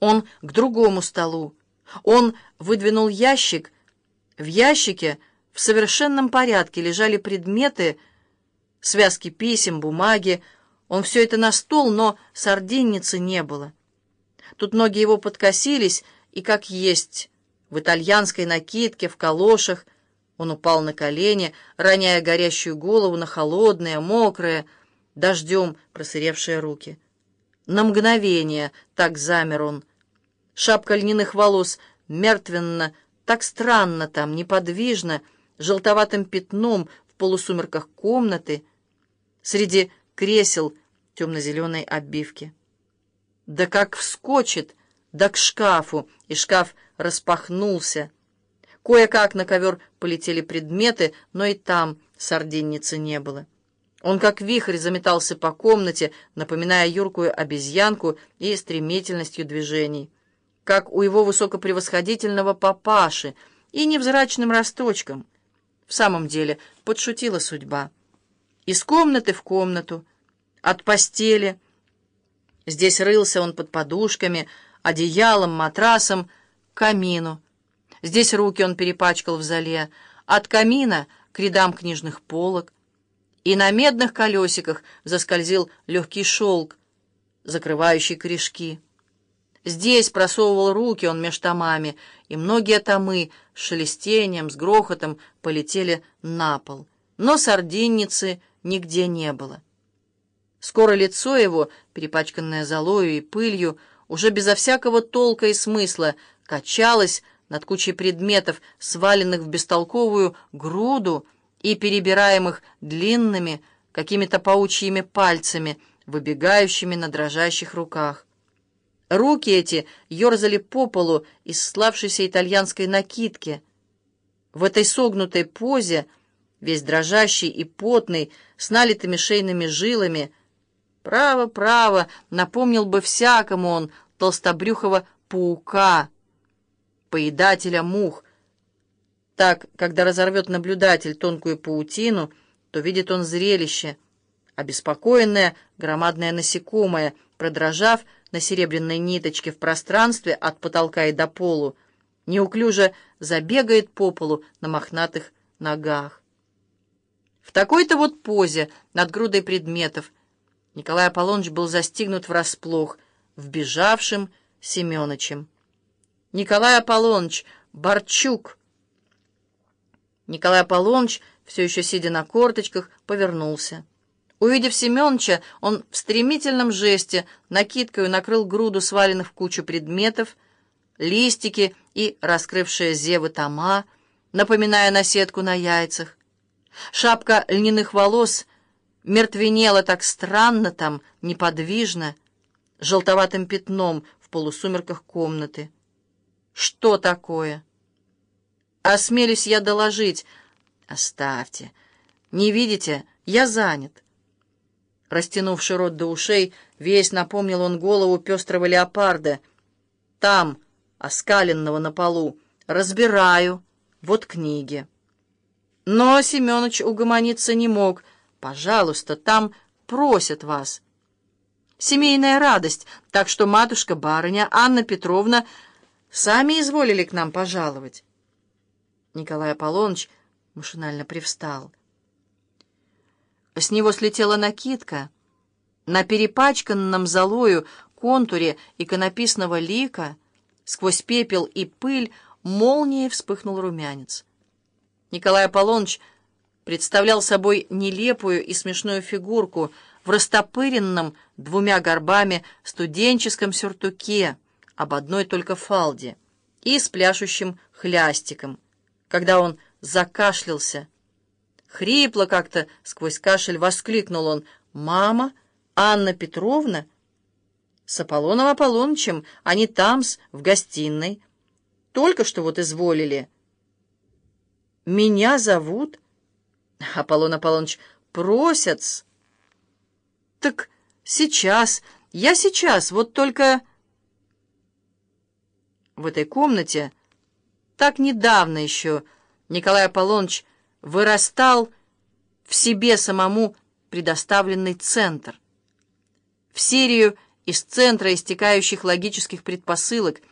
Он к другому столу. Он выдвинул ящик. В ящике в совершенном порядке лежали предметы, связки писем, бумаги. Он все это на стол, но сардинницы не было. Тут ноги его подкосились, и как есть, в итальянской накидке, в калошах, он упал на колени, роняя горящую голову на холодные, мокрые, дождем просыревшие руки. На мгновение так замер он. Шапка льняных волос мертвенно, так странно там, неподвижно, желтоватым пятном в полусумерках комнаты, среди кресел темно-зеленой обивки. Да как вскочит, да к шкафу, и шкаф распахнулся. Кое-как на ковер полетели предметы, но и там сардинницы не было. Он как вихрь заметался по комнате, напоминая юркую обезьянку и стремительностью движений, как у его высокопревосходительного папаши и невзрачным росточком. В самом деле, подшутила судьба. Из комнаты в комнату, от постели. Здесь рылся он под подушками, одеялом, матрасом, камину. Здесь руки он перепачкал в зале, от камина к рядам книжных полок и на медных колесиках заскользил легкий шелк, закрывающий корешки. Здесь просовывал руки он меж томами, и многие томы с шелестением, с грохотом полетели на пол. Но сардинницы нигде не было. Скоро лицо его, перепачканное золою и пылью, уже безо всякого толка и смысла, качалось над кучей предметов, сваленных в бестолковую груду, и перебираемых длинными, какими-то паучьими пальцами, выбегающими на дрожащих руках. Руки эти ерзали по полу из славшейся итальянской накидки. В этой согнутой позе, весь дрожащий и потный, с налитыми шейными жилами, право, право, напомнил бы всякому он толстобрюхого паука, поедателя мух, так, когда разорвет наблюдатель тонкую паутину, то видит он зрелище. Обеспокоенное громадное насекомое, продрожав на серебряной ниточке в пространстве от потолка и до полу, неуклюже забегает по полу на мохнатых ногах. В такой-то вот позе над грудой предметов Николай Аполлоныч был застигнут врасплох, вбежавшим Семёнычем. «Николай Аполлоныч! Борчук!» Николай Аполлоныч, все еще сидя на корточках, повернулся. Увидев Семеновича, он в стремительном жесте накидкою накрыл груду сваленных в кучу предметов, листики и раскрывшие зевы тома, напоминая наседку на яйцах. Шапка льняных волос мертвенела так странно там, неподвижно, желтоватым пятном в полусумерках комнаты. Что такое? Осмелюсь я доложить. Оставьте. Не видите? Я занят. Растянувший рот до ушей, весь напомнил он голову пестрого леопарда. Там, оскаленного на полу, разбираю. Вот книги. Но Семенович угомониться не мог. Пожалуйста, там просят вас. Семейная радость, так что матушка-барыня Анна Петровна сами изволили к нам пожаловать. Николай Аполлоныч машинально привстал. С него слетела накидка. На перепачканном золою контуре иконописного лика сквозь пепел и пыль молнией вспыхнул румянец. Николай Аполлоныч представлял собой нелепую и смешную фигурку в растопыренном двумя горбами студенческом сюртуке об одной только фалде и с пляшущим хлястиком — когда он закашлялся. Хрипло как-то сквозь кашель воскликнул он. «Мама? Анна Петровна?» «С Аполлоном Аполлонычем. Они там-с, в гостиной. Только что вот изволили». «Меня зовут?» «Аполлон Аполлоныч, просят-с». «Так сейчас, я сейчас, вот только...» В этой комнате так недавно еще Николай Аполлоныч вырастал в себе самому предоставленный центр. В серию из центра истекающих логических предпосылок,